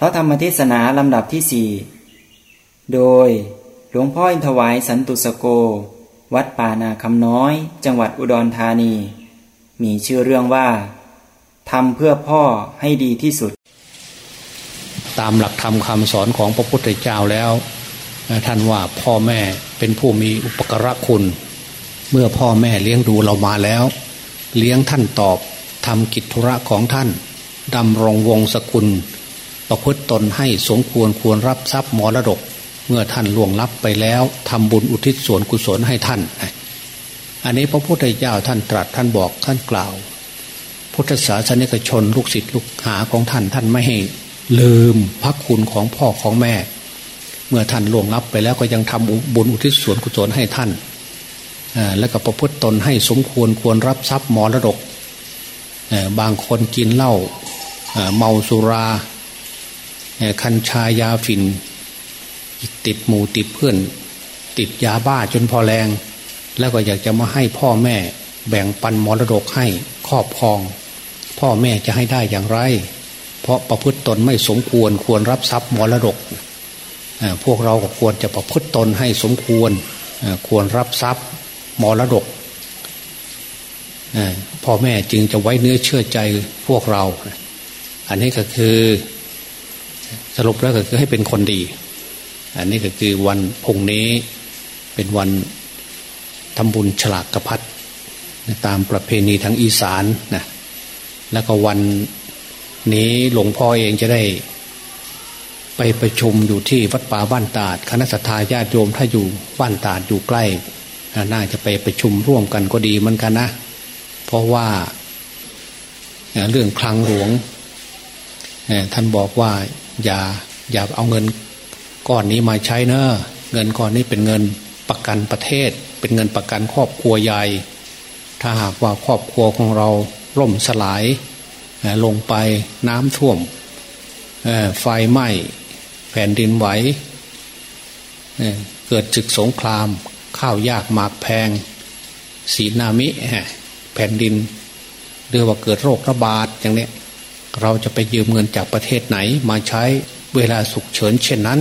เพราะธรรมเทศนาลำดับที่สี่โดยหลวงพ่ออินทวายสันตุสโก วัดป่านาคำน้อย จังหวัดอุดรธานี มีชื่อเรื่องว่าทำเพื่อพ่อให้ดีที่สุด ตามหลักธรรมคำสอนของพระพุทธเจ้าแล้ว ท่านว่าพ่อแม่เป็นผู้มีอุปกรคุณ เมื่อพ่อแม่เลี้ยงดูเรามาแล้ว เลี้ยงท่านตอบทำกิจธุระของท่านดำรงวงศกุล ประพฤติตนให้สมควรควรรับทรัพย์มรดก เมื่อท่านล่วงลับไปแล้วทำบุญอุทิศส่วนกุศลให้ท่าน อันนี้พระพุทธเจ้าท่านตรัสท่านบอกท่านกล่าว พุทธศาสนิกชนลูกศิษย์ลูกหาของท่านท่านไม่ให้ลืมพระคุณของพ่อของแม่ เมื่อท่านล่วงลับไปแล้วก็ยังทำบุญอุทิศส่วนกุศลให้ท่านแล้วก็ประพฤติตนให้สมควรควรรับทรัพย์มรดกบางคนกินเหล้าเมาสุรา คัญชายาฝิ่นติดหมูติดเพื่อน ติดยาบ้าจนพอแรง แล้วก็อยากจะมาให้พ่อแม่แบ่งปันมรดกให้ครอบครอง พ่อแม่จะให้ได้อย่างไร เพราะประพฤติตนไม่สมควรควรรับทรัพย์มรดก พวกเราก็ควรจะประพฤติตนให้สมควรควรรับทรัพย์มรดกพ่อแม่จึงจะไว้เนื้อเชื่อใจพวกเรา อันนี้ก็คือ สรุปแล้วก็คือให้เป็นคนดี อันนี้ก็คือวันพุ่งนี้เป็นวันทำบุญฉลากกระพัดตามประเพณีทางอีสานนะแล้วก็วันนี้หลวงพ่อเองจะได้ไปประชุมอยู่ที่วัดป่าบ้านตาด คณะสัตยาญาติโยมถ้าอยู่บ้านตาดอยู่ใกล้ น่าจะไปประชุมร่วมกันก็ดีเหมือนกันนะ เพราะว่าเรื่องคลังหลวงท่านบอกว่า อย่าอย่าเอาเงินก้อนนี้มาใช้เนอะเงินก้อนนี้เป็นเงินประกันประเทศ เป็นเงินประกันครอบครัวใหญ่ ถ้าหากว่าครอบครัวของเราล่มสลายลงไปน้ำท่วมไฟไหม้แผ่นดินไหวเกิดจึกสงคราม ข้าวยากหมากแพงสีนามิแผ่นดินเรือว่าเกิดโรคระบาดอย่างนี้ เราจะไปยืมเงินจากประเทศไหนมาใช้เวลาสุกเฉินเช่นนั้น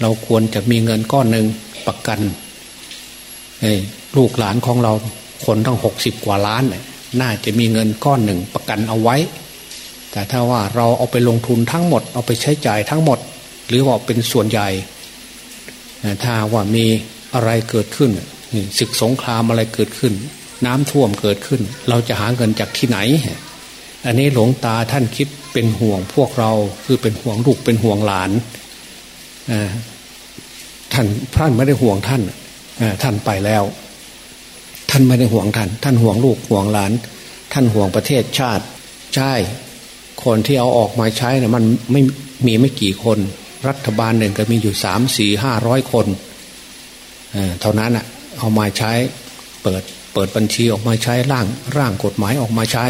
เราควรจะมีเงินก้อนหนึ่งประกันลูกหลานของเราคนทั้งหกสิบกว่าล้านน่าจะมีเงินก้อนหนึ่งประกันเอาไว้ แต่ถ้าว่าเราเอาไปลงทุนทั้งหมด เอาไปใช้จ่ายทั้งหมด หรือว่าเป็นส่วนใหญ่ถ้าว่ามีอะไรเกิดขึ้นศึกสงครามอะไรเกิดขึ้น น้ำท่วมเกิดขึ้น เราจะหาเงินจากที่ไหน อันนี้หลวงตาท่านคิดเป็นห่วงพวกเราคือเป็นห่วงลูกเป็นห่วงหลานท่านท่านไม่ได้ห่วงท่านท่านไปแล้ว ท่านไม่ได้ห่วงท่าน ท่านห่วงลูกห่วงหลาน ท่านห่วงประเทศชาติใช่คนที่เอาออกมาใช้นะมันไม่มีไม่กี่คน รัฐบาลหนึ่งก็มีอยู่สามสี่ห้าร้อยคนเท่านั้นอะเอามาใช้เปิดเปิดบัญชีออกมาใช้ร่างร่างกฎหมายออกมาใช้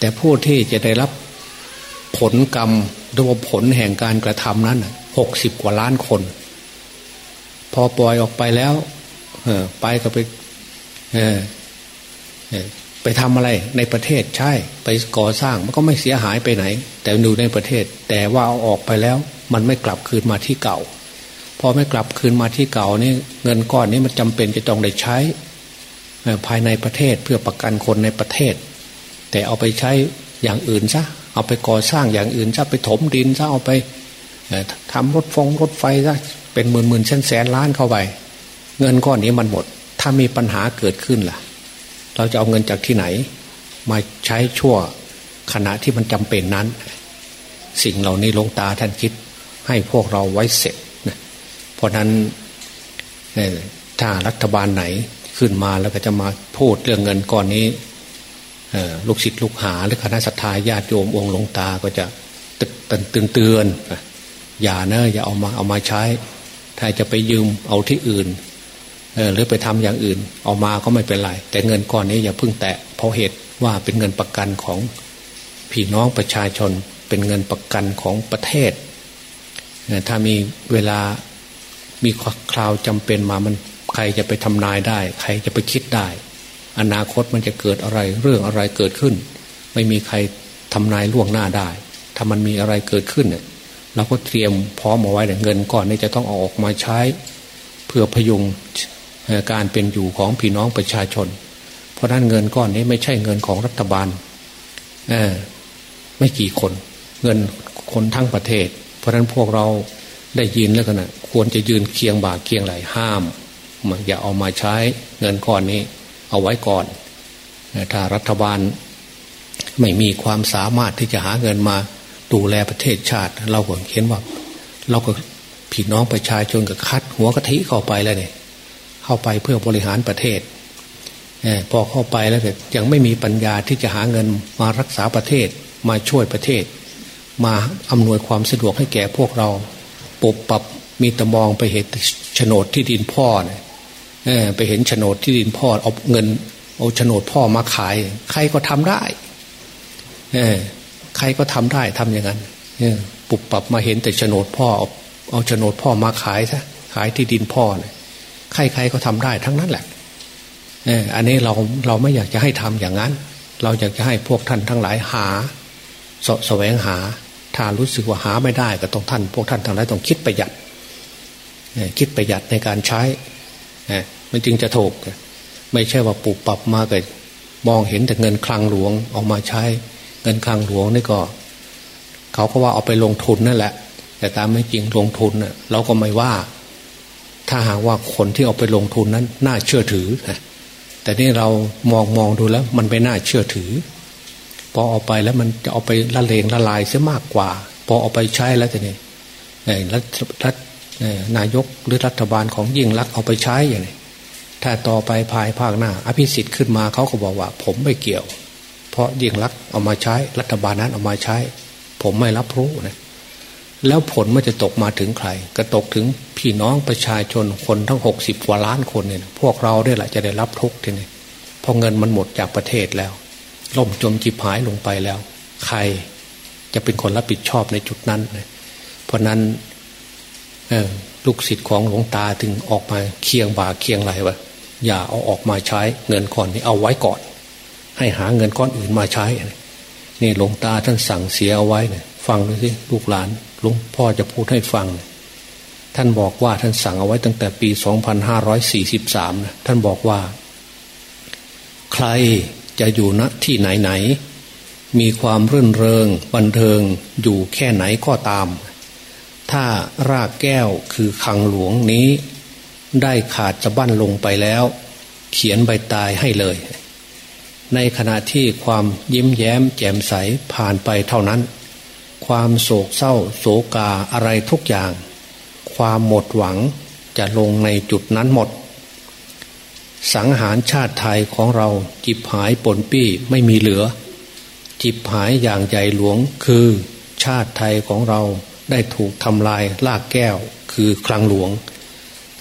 แต่ผู้ที่จะได้รับผลกรรมหรือว่าผลแห่งการกระทำนั้นหกสิบกว่าล้านคน พอปล่อยออกไปแล้วเออไปก็ไปเออไปทำอะไรในประเทศใช่ ไปก่อสร้างมันก็ไม่เสียหายไปไหน แต่ดูในประเทศ แต่ว่าเอาออกไปแล้ว มันไม่กลับคืนมาที่เก่า พอไม่กลับคืนมาที่เก่านี่เงินก้อนนี้มันจำเป็นจะต้องได้ใช้ภายในประเทศเพื่อประกันคนในประเทศ แต่เอาไปใช้อย่างอื่นซะเอาไปก่อสร้างอย่างอื่นซะไปถมดินซะเอาไปทำรถฟงรถไฟซะเป็นหมื่นหมื่นแสนแสนล้านเข้าไป เงินก้อนนี้มันหมด ถ้ามีปัญหาเกิดขึ้นล่ะ เราจะเอาเงินจากที่ไหน มาใช้ชั่วขณะที่มันจำเป็นนั้น สิ่งเหล่านี้ลงตาท่านคิดให้พวกเราไว้เสร็จเพราะนั้นถ้ารัฐบาลไหนขึ้นมาแล้วก็จะมาพูดเรื่องเงินก้อนนี้ ลูกศิษย์ลูกหาหรือคณะสัตยาญาติโยมองค์หลวงตาก็จะตึกตือนเตือนอย่าเนอะอย่าเอามาเอามาใช้ ถ้าจะไปยืมเอาที่อื่นหรือไปทำอย่างอื่น เอามาก็ไม่เป็นไร แต่เงินก้อนนี้อย่าเพิ่งแตะเพราะเหตุว่าเป็นเงินประกันของพี่น้องประชาชน เป็นเงินประกันของประเทศถ้ามีเวลามีคราวจำเป็นมามันใครจะไปทำนายได้ ใครจะไปคิดได้ อนาคตมันจะเกิดอะไร เรื่องอะไรเกิดขึ้น ไม่มีใครทำนายล่วงหน้าได้ ถ้ามันมีอะไรเกิดขึ้นเนี่ยเราก็เตรียมพร้อมเอาไว้เงินก่อนนี้จะต้องเอาออกมาใช้ เพื่อพยุงการเป็นอยู่ของพี่น้องประชาชน เพราะนั้นเงินก้อนนี้ไม่ใช่เงินของรัฐบาลไม่กี่คน เงินคนทั้งประเทศ เพราะนั้นพวกเราได้ยินแล้วกันนะควรจะยืนเคียงบ่าเคียงไหลห้ามอย่าเอามาใช้เงินก้อนนี้ เอาไว้ก่อน ถ้ารัฐบาลไม่มีความสามารถที่จะหาเงินมาดูแลประเทศชาติ เราก็เห็นว่า เราก็พี่น้องประชาชนกับคัด หัวกะทิเข้าไปแล้วเนี่ยเข้าไปเพื่อบริหารประเทศพอเข้าไปแล้วแต่ยังไม่มีปัญญาที่จะหาเงินมารักษาประเทศมาช่วยประเทศ มาอำนวยความสะดวกให้แก่พวกเราปบปรับมีตะมองไปเห็นโฉนดที่ดินพ่อเนี่ย ไปเห็นโฉนดที่ดินพ่อเอาเงินเอาโฉนดพ่อมาขาย ใครก็ทำได้เอใครก็ทำได้ทำอย่างนั้นปุบปรับมาเห็นแต่โฉนดพ่อเอาเอาโฉนดพ่อมาขายซะขายที่ดินพ่อเนี่ยใครๆก็ทำได้ทั้งนั้นแหละเออันนี้เราเราไม่อยากจะให้ทำอย่างนั้น เราอยากจะให้พวกท่านทั้งหลายหาสแสวงหา ถ้ารู้สึกว่าหาไม่ได้ก็ต้องท่าน พวกท่านทั้งหลายต้องคิดประหยัดคิดประหยัดในการใช้ มันจึงจะถูก ไม่ใช่ว่าปลูกปรับมาเกิดมองเห็นแต่เงินคลังหลวงออกมาใช้ เงินคลังหลวงนี่ก็ เขาก็ว่าเอาไปลงทุนนั่นแหละ แต่ตามไม่จริงลงทุนเน่ะเราก็ไม่ว่า ถ้าหากว่าคนที่เอาไปลงทุนนั้น น่าเชื่อถือแต่นี่เรามองมองดูแล้ว มันไม่น่าเชื่อถือ พอเอาไปแล้วมันจะเอาไปละเลงละลายเสียมากกว่า พอเอาไปใช้แล้วแต่นี่รัฐรัฐ นายกหรือรัฐบาลของยิ่งรักเอาไปใช้อย่างนี้ถ้าต่อไปภายภาคหน้า อภิสิทธิ์ขึ้นมาเขาก็บอกว่า ผมไม่เกี่ยว เพราะยิ่งรักเอามาใช้ รัฐบาลนั้นเอามาใช้ ผมไม่รับรู้นะแล้วผลมันจะตกมาถึงใคร ก็ตกถึงพี่น้องประชาชนคนทั้งหกสิบกว่าล้านคนเนี่ยพวกเราได้แหละจะได้รับทุกทีนี้พอเงินมันหมดจากประเทศแล้วล่มจมจิบหายลงไปแล้ว ใครจะเป็นคนรับผิดชอบในจุดนั้น เพราะนั้น ลูกศิษย์ของหลวงตาถึงออกมาเคียงบ่าเคียงไหลวะอย่าเอาออกมาใช้เงินก่อนนี้เอาไว้ก่อน ให้หาเงินก้อนอื่นมาใช้ นี่หลวงตาท่านสั่งเสียเอาไว้เนี่ยฟังดูสิลูกหลานหลวงพ่อจะพูดให้ฟัง ท่านบอกว่าท่านสั่งเอาไว้ตั้งแต่ปี 2543นะท่านบอกว่า ใครจะอยู่ณที่ไหนไหน มีความรื่นเริงบันเทิงอยู่แค่ไหนก็ตาม ถ้ารากแก้วคือคังหลวงนี้ ได้ขาดจะบั้นลงไปแล้ว เขียนใบตายให้เลย ในขณะที่ความยิ้มแย้มแจ่มใสผ่านไปเท่านั้น ความโศกเศร้าโศกาอะไรทุกอย่าง ความหมดหวังจะลงในจุดนั้นหมด สังหารชาติไทยของเราจิบหายปนปี้ไม่มีเหลือ จิบหายอย่างใหญ่หลวงคือชาติไทยของเรา ได้ถูกทำลายลากแก้วคือคลังหลวง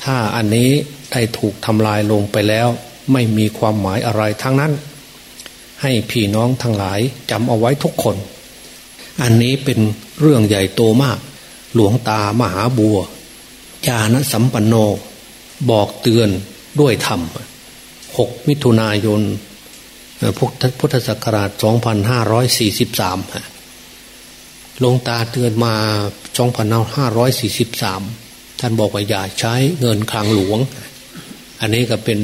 ถ้าอันนี้ได้ถูกทำลายลงไปแล้ว ไม่มีความหมายอะไรทั้งนั้น ให้พี่น้องทั้งหลายจำเอาไว้ทุกคน อันนี้เป็นเรื่องใหญ่โตมาก หลวงตามหาบัวญาณสัมปันโน บอกเตือนด้วยธรรม 6 มิถุนายนพุทธศักราช 2543ห ลงตาเตือนมา2543ท่านบอกว่าอย่าใช้เงินคลังหลวง อันนี้ก็เป็น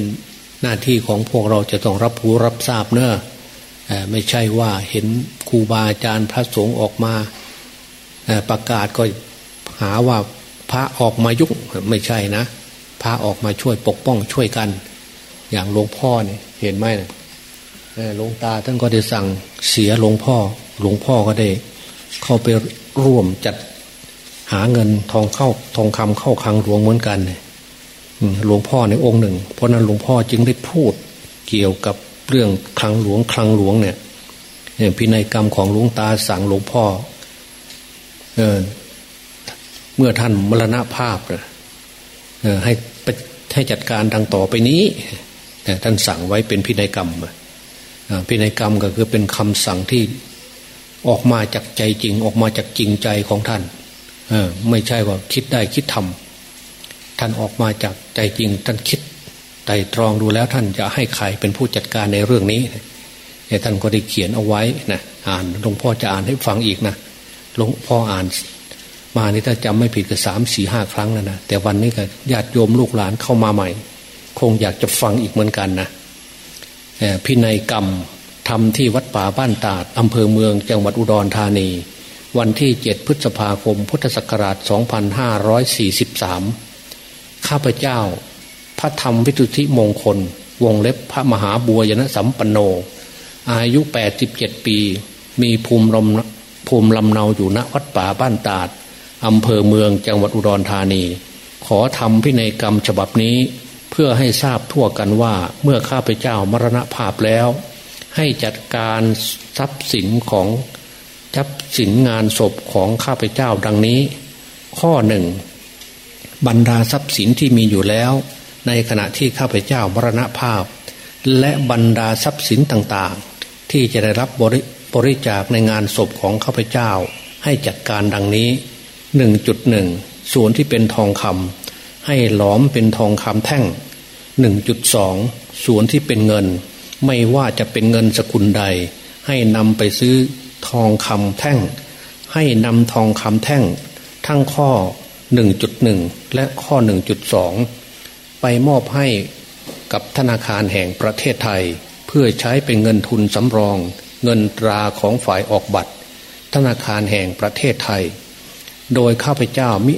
หน้าที่ของพวกเราจะต้องรับรู้รับทราบเนอะไม่ใช่ว่าเห็นครูบาอาจารย์พระสงฆ์ออกมาประกาศก็หาว่าพระออกมายุ่งไม่ใช่นะ พระออกมาช่วยปกป้องช่วยกัน อย่างหลวงพ่อเนี่ยเห็นไหมนะหลวงตาท่านก็ได้สั่งเสียหลวงพ่อ หลวงพ่อก็ได้ เข้าไปร่วมจัดหาเงินทองเข้าทองคำเข้าคลังหลวงเหมือนกันหลวงพ่อในองค์หนึ่ง เพราะนั้นหลวงพ่อจึงได้พูดเกี่ยวกับเรื่องคลังหลวงคลังหลวงเนี่ยพินัยกรรมของหลวงตาสั่งหลวงพ่อเออเมื่อท่านมรณภาพเออให้ให้จัดการดังต่อไปนี้ท่านสั่งไว้เป็นพินัยกรรมพินัยกรรมก็คือเป็นคำสั่งที่ ออกมาจากใจจริงออกมาจากจริงใจของท่าน เออ ไม่ใช่ว่าคิดได้คิดทำท่านออกมาจากใจจริง ท่านคิดไต่ตรองดูแล้วท่านจะให้ใครเป็นผู้จัดการในเรื่องนี้เนี่ยท่านก็ได้เขียนเอาไว้นะอ่านหลวงพ่อจะอ่านให้ฟังอีกนะหลวงพ่ออ่านมานี่ถ้าจำไม่ผิดก็สามสี่ห้าครั้งแล้วนะแต่วันนี้ก็ญาติโยมลูกหลานเข้ามาใหม่ คงอยากจะฟังอีกเหมือนกันนะพินัยกรรม ทำที่วัดป่าบ้านตาดอำเภอเมืองจังหวัดอุดรธานี วันที่เจ็ดพฤษภาคม พุทธศักราช 2543 ข้าพเจ้า พระธรรมวิทุธิมงคล วงเล็บพระมหาบัวยนสัมปันโน อายุ 87 ปี มีภูมิลำภูมิลำเนาอยู่ณวัดป่าบ้านตาดอำเภอเมืองจังหวัดอุดรธานี ขอทำพินัยกรรมฉบับนี้ เพื่อให้ทราบทั่วกันว่าเมื่อข้าพเจ้ามรณภาพแล้ว ให้จัดการทรัพย์สินของทรัพย์สินงานศพของข้าพเจ้าดังนี้ ข้อหนึ่งบรรดาทรัพย์สินที่มีอยู่แล้ว ในขณะที่ข้าพเจ้ามรณภาพ และบรรดาทรัพย์สินต่างๆ ที่จะได้รับบริบริจาคในงานศพของข้าพเจ้า ให้จัดการดังนี้หนึ่งจุดหนึ่งส่วนที่เป็นทองคำให้หลอมเป็นทองคำแท่งหนึ่งจุดสองส่วนที่เป็นเงิน ไม่ว่าจะเป็นเงินสกุลใด ให้นำไปซื้อทองคำแท่ง ให้นำทองคำแท่ง ทั้งข้อ 1.1 และข้อ 1.2 ไปมอบให้กับธนาคารแห่งประเทศไทย เพื่อใช้เป็นเงินทุนสำรอง เงินตราของฝ่ายออกบัตร ธนาคารแห่งประเทศไทย โดยข้าพเจ้ามิ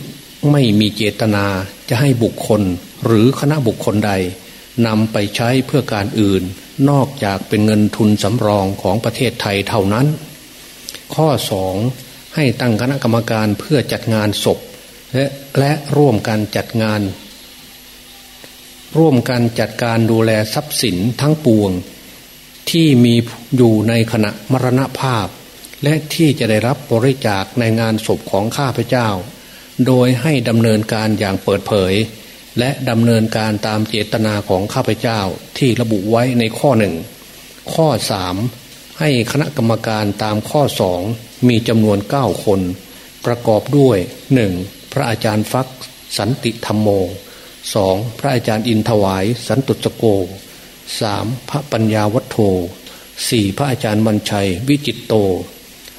ไม่มีเจตนาจะให้บุคคลหรือคณะบุคคลใด นำไปใช้เพื่อการอื่น นอกจากเป็นเงินทุนสำรองของประเทศไทยเท่านั้น ข้อสองให้ตั้งคณะกรรมการเพื่อจัดงานศพ และและร่วมกันจัดงาน ร่วมกันจัดการดูแลทรัพย์สินทั้งปวง ที่มีอยู่ในขณะมรณภาพ และที่จะได้รับบริจาคในงานศพของข้าพเจ้า โดยให้ดำเนินการอย่างเปิดเผย และดำเนินการตามเจตนาของข้าพเจ้าที่ระบุไว้ในข้อหนึ่งข้อสามให้คณะกรรมการตามข้อสองมีจำนวนเก้าคน ประกอบด้วยหนึ่งพระอาจารย์ฟักสันติธรรมโมสองพระอาจารย์อินทวาย สันตุสโกสามพระปัญญาวัฒโธสี่พระอาจารย์บัญชัย วิจิตโต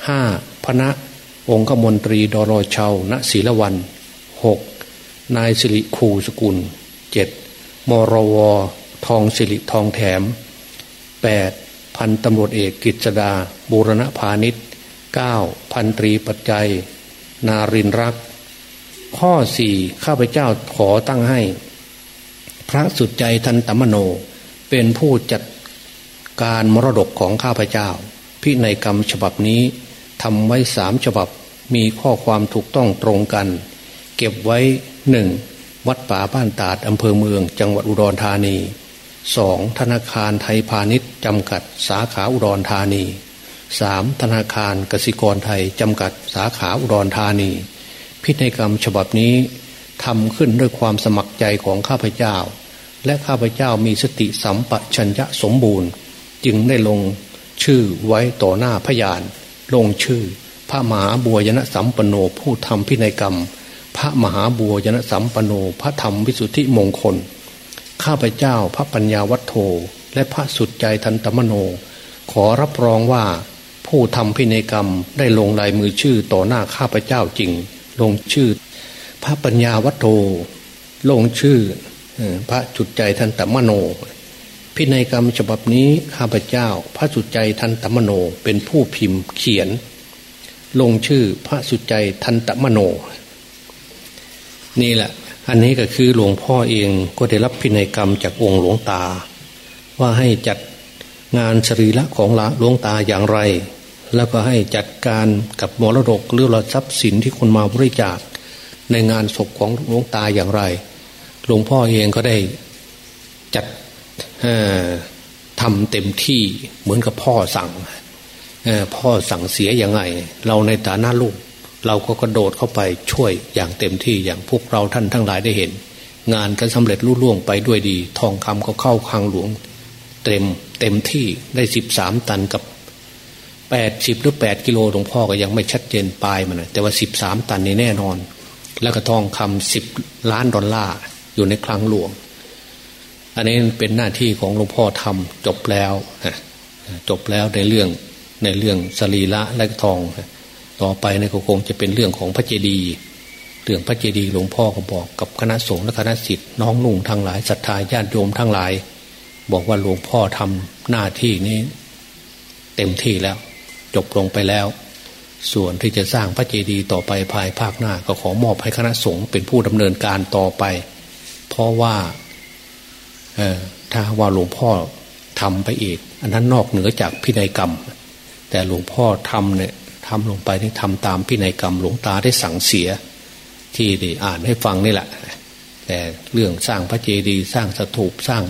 ห้าพระะองคมนตรีดรเชาณศิลวันหก นายสิริคูสกุลเจ็ดมรวทองสิริทองแถมแปดพันตำรวจเอกกิจดาบูรณพาณิชย์เก้าพันตรีปัจจัย นารินรัก ข้อสี่ข้าพเจ้าขอตั้งให้ พระสุดใจทันตมโน เป็นผู้จัดการมรดกของข้าพเจ้า พินัยกรรมฉบับนี้ทำไว้สามฉบับมีข้อความถูกต้องตรงกัน เก็บไว้หนึ่งวัดป่าบ้านตาดอำเภอเมือง จังหวัดอุดรธานีสองธนาคารไทยพาณิชย์จำกัดสาขาอุดรธานีสามธนาคารกสิกรไทยจำกัดสาขาอุดรธานี พิธีกรรมฉบับนี้ทำขึ้นด้วยความสมัครใจของข้าพเจ้า และข้าพเจ้ามีสติสัมปชัญญะสมบูรณ์ จึงได้ลงชื่อไว้ต่อหน้าพยาน ลงชื่อ พระมหาบัวยนสัมปโนผู้ทำพินัยกรรม พระมหาบัวยนสัมปโนพระธรรมวิสุทธิมงคล ข้าพเจ้าพระปัญญาวัฒโธและพระสุดใจทันตมโน ขอรับรองว่า ผู้ทำพินัยกรรมได้ลงลายมือชื่อต่อหน้าข้าพเจ้าจริง ลงชื่อ พระปัญญาวัฒโธลงชื่อพระจุดใจทันตมโน พินัยกรรมฉบับนี้ข้าพเจ้า พระสุดใจทันตมโนเป็นผู้พิมพ์เขียน ลงชื่อพระสุดใจทันตมโน นี่แหละ อันนี้ก็คือหลวงพ่อเองก็ได้รับพินัยกรรมจากองค์หลวงตา ว่าให้จัดงานสรีระของหลวงตาอย่างไร แล้วก็ให้จัดการกับมรดกหรือทรัพย์สินที่คนมาบริจาค ในงานศพของหลวงตาอย่างไร หลวงพ่อเองก็ได้จัดทำเต็มที่เหมือนกับพ่อสั่งพ่อสั่งเสียยังไง เราในฐานะลูก เราก็กระโดดเข้าไปช่วยอย่างเต็มที่อย่างพวกเราท่านทั้งหลายได้เห็น งานก็สำเร็จรุ่ล่วงไปด้วยดี ทองคำก็เข้าคลังหลวง เต็มเต็มที่ได้สิบสามตันกับแปดสิบหรือแปดกิโลหลวงพ่อก็ยังไม่ชัดเจนปลายมันนะแต่ว่าสิบสามตันนี่แน่นอน แล้วก็ทองคำสิบล้านดอลลาร์อยู่ในคลังหลวง อันนี้เป็นหน้าที่ของหลวงพ่อทำจบแล้วจบแล้วในเรื่องในเรื่องสรีระและทอง ต่อไปนี่ก็คงจะเป็นเรื่องของพระเจดีย์เรื่องพระเจดีย์หลวงพ่อก็บอกกับคณะสงฆ์และคณะสิทธิ์น้องนุ่งทั้งหลายศรัทธาญาติโยมทั้งหลาย บอกว่าหลวงพ่อทำหน้าที่นี้เต็มที่แล้ว จบลงไปแล้ว ส่วนที่จะสร้างพระเจดีย์ต่อไปภายภาคหน้าก็ขอมอบให้คณะสงฆ์เป็นผู้ดำเนินการต่อไป เพราะว่าถ้าว่าหลวงพ่อทำไปอีก อันนั้นนอกเหนือจากพินัยกรรม แต่หลวงพ่อทำเนี่ย ทำลงไปที่ทำตามพินัยกรรมหลวงตาได้สั่งเสีย ที่ได้อ่านให้ฟังนี่แหละ แต่เรื่องสร้างพระเจดีย์สร้างสถูปสร้าง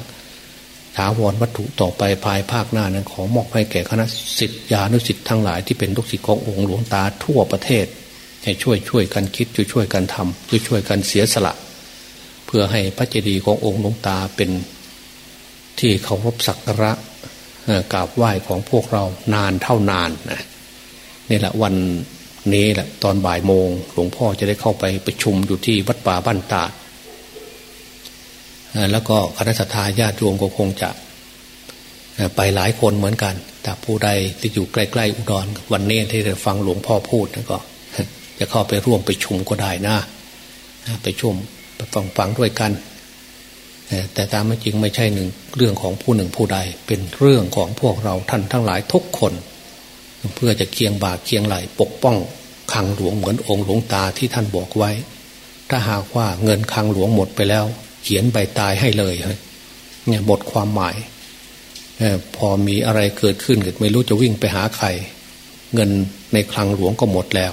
ถาวรวัตถุต่อไปภายภาคหน้านั้นขอมอบให้แก่คณะสิทธิานุสิทธิ์ทั้งหลายที่เป็นลูกศิษย์ขององค์หลวงตาทั่วประเทศ ให้ช่วยช่วยกันคิดช่วยช่วยกันทำช่วยช่วยกันเสียสละ เพื่อให้พระเจดีย์ขององค์หลวงตาเป็นที่เคารพสักการะกราบไหว้ของพวกเรานานเท่านานนะ นี่แหละวันนี้แหละตอนบ่ายโมง หลวงพ่อจะได้เข้าไปประชุมอยู่ที่วัดป่าบ้านตาดแล้วก็คณะสัตยาญาติโยมก็คงจะไปหลายคนเหมือนกัน แต่ผู้ใดที่อยู่ใกล้ๆอุดร วันนี้ที่ได้ฟังหลวงพ่อพูดก็ จะเข้าไปร่วมไปชุมก็ได้นะไปชุมไปฟังฟังด้วยกันแต่ตามไม่จริงไม่ใช่หนึ่งเรื่องของผู้หนึ่งผู้ใด เป็นเรื่องของพวกเราท่านทั้งหลายทุกคน เพื่อจะเคียงบ่าเคียงไหลปกป้องคังหลวงเหมือนองค์หลวงตาที่ท่านบอกไว้ ถ้าหากว่าเงินคังหลวงหมดไปแล้ว เขียนใบตายให้เลยเนี่ยหมดความหมายพอมีอะไรเกิดขึ้นก็ไม่รู้จะวิ่งไปหาใคร เงินในคลังหลวงก็หมดแล้ว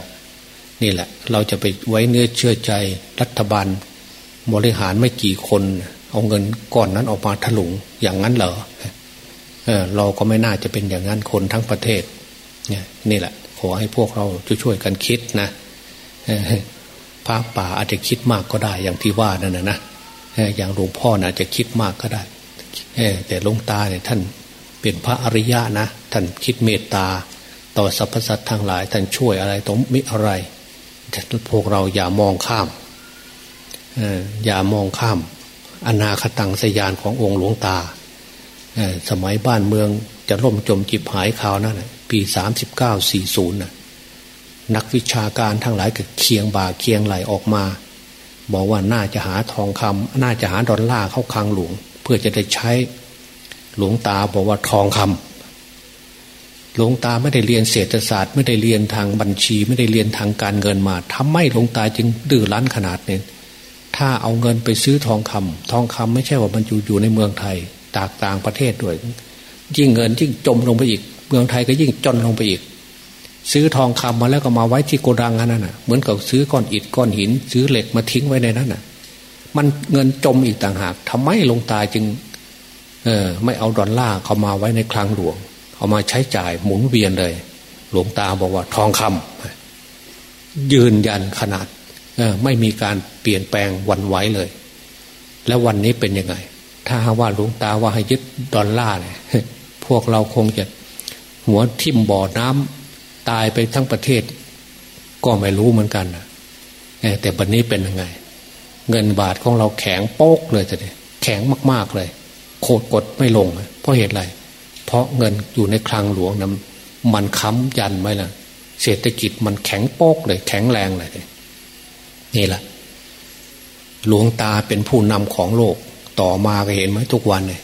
นี่แหละ เราจะไปไว้เนื้อเชื่อใจรัฐบาลบริหารไม่กี่คน เอาเงินก้อนนั้นออกมาถลุงอย่างนั้นเหรอเออเราก็ไม่น่าจะเป็นอย่างนั้นคนทั้งประเทศ นี่ยนี่แหละ ขอให้พวกเราช่วยๆกันคิดนะพระป่าอาจจะคิดมากก็ได้อย่างที่ว่านั่นนะนะอย่างหลวงพ่อนะจะคิดมากก็ได้แต่หลวงตาเนี่ยท่านเป็นพระอริยะนะท่านคิดเมตตา ต่อสรรพสัตว์ทั้งหลาย ท่านช่วยอะไรต้องมิอะไรแต่พวกเราอย่ามองข้ามอย่ามองข้าม อนาคตังสยานขององค์หลวงตาสมัยบ้านเมือง จะล่มจมจิบหายข่าวนั่นปีสามสิบเก้าสี่ศูนย์นักวิชาการทั้งหลายก็เคียงบ่าเคียงไหลออกมา บอกว่าน่าจะหาทองคำน่าจะหาดอลลาร์เข้าคลังหลวง เพื่อจะได้ใช้หลวงตาบอกว่าทองคำหลวงตาไม่ได้เรียนเศรษฐศาสตร์ ไม่ได้เรียนทางบัญชี ไม่ได้เรียนทางการเงินมาทำไมหลวงตาจึงดื้อรั้นขนาดนี้ถ้าเอาเงินไปซื้อทองคำทองคำไม่ใช่ว่ามันอยู่อยู่ในเมืองไทยตากต่างประเทศด้วย ยิ่งเงินยิ่งจมลงไปอีก เมืองไทยก็ยิ่งจนลงไปอีก ซื้อทองคำมาแล้วก็มาไว้ที่โกดังนั่นน่ะ เหมือนกับซื้อก้อนอิฐก้อนหิน ซื้อเหล็กมาทิ้งไว้ในนั้นน่ะ มันเงินจมอีกต่างหากทำไมลงตาจึง เออไม่เอาดอลลาร์เข้ามาไว้ในคลังหลวง เอามาใช้จ่ายหมุนเวียนเลย หลวงตาบอกว่าทองคำยืนยันขนาดไม่มีการเปลี่ยนแปลงวันไหวเลย แล้ววันนี้เป็นยังไง ถ้าว่าหลวงตาว่าให้ยึดดอลลาร์เนี่ย พวกเราคงจะหัวทิ่มบ่อน้ำตายไปทั้งประเทศ ก็ไม่รู้เหมือนกันนะแต่วันนี้เป็นยังไง เงินบาทของเราแข็งโป๊กเลยจะแข็งมาก ๆเลย โคตรกดไม่ลง เพราะเหตุอะไร เพราะเงินอยู่ในคลังหลวงนะมันค้ำยันไว้ล่ะ เศรษฐกิจมันแข็งโป๊กเลย แข็งแรงเลยนี่แหละหลวงตาเป็นผู้นำของโลก ต่อมาก็เห็นไหมทุกวันเนี่ย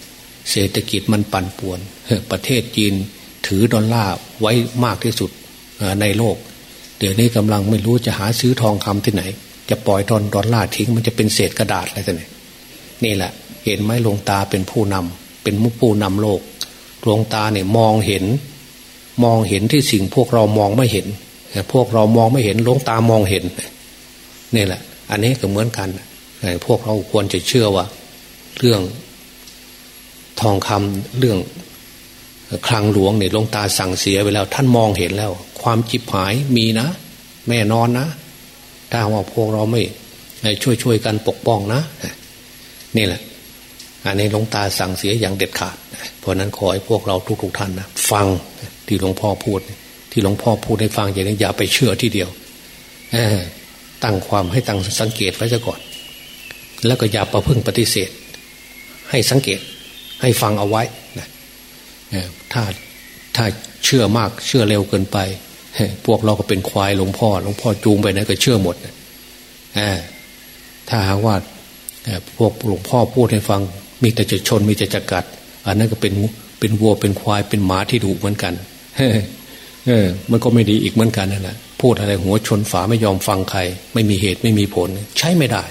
เศรษฐกิจมันปั่นป่วน ประเทศจีนถือดอลลาร์ไว้มากที่สุดในโลก เดี๋ยวนี้กำลังไม่รู้จะหาซื้อทองคำที่ไหน จะปล่อยดอนดอลลาร์ทิ้งมันจะเป็นเศษกระดาษอะไรต่างนี่แหละ เห็นไหมหลวงตาเป็นผู้นำเป็นมุผู้นำโลกหลวงตาเนี่ยมองเห็น มองเห็นที่สิ่งพวกเรามองไม่เห็นพวกเรามองไม่เห็นหลวงตามองเห็นนี่แหละ อันนี้ก็เหมือนกันพวกเราควรจะเชื่อว่า เรื่อง ทองคำเรื่องคลังหลวงเนี่ยลงตาสั่งเสียไปแล้ว ท่านมองเห็นแล้ว ความจิบหายมีนะ แม่นอนนะ ถ้าว่าพวกเราไม่ช่วยช่วยกันปกป้องนะ นี่แหละ อันนี้หลวงตาสั่งเสียอย่างเด็ดขาด เพราะนั้นขอให้พวกเราทุกๆทท่านนะฟังที่หลวงพ่อพูด ที่หลวงพ่อพูดให้ฟังอย่างนี้อย่าไปเชื่อที่เดียวตั้งความให้ตั้งสังเกตไว้ซะก่อน แล้วก็อย่าประพึ่งปฏิเสธ ให้สังเกต ให้ฟังเอาไว้นะถ้าถ้าเชื่อมากเชื่อเร็วเกินไป พวกเราก็เป็นควายหลวงพ่อหลวงพ่อจูงไปไหนก็เชื่อหมดถ้าหากว่าพวกหลวงพ่อพูดให้ฟัง มีแต่จะชนมีแต่จะกัด อันนั้นก็เป็นเป็นวัวเป็นควายเป็นหมาที่ดุเหมือนกันเออ มันก็ไม่ดีอีกเหมือนกันนั่นแหละพูดอะไรหัวชนฝาไม่ยอมฟังใคร ไม่มีเหตุไม่มีผล ใช้ไม่ได้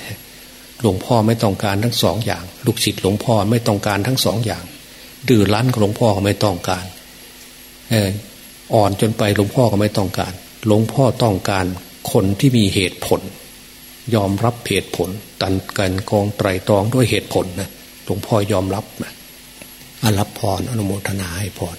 หลวงพ่อไม่ต้องการทั้งสองอย่าง ลูกศิษย์หลวงพ่อไม่ต้องการทั้งสองอย่าง ดื้อรั้นหลวงพ่อก็ไม่ต้องการเอออ่อนจนไปหลวงพ่อก็ไม่ต้องการ หลวงพ่อต้องการคนที่มีเหตุผล ยอมรับเหตุผล ตันกันกองไตรตรองด้วยเหตุผลนะหลวงพ่อยอมรับนะรับพรอนุโมทนาให้พร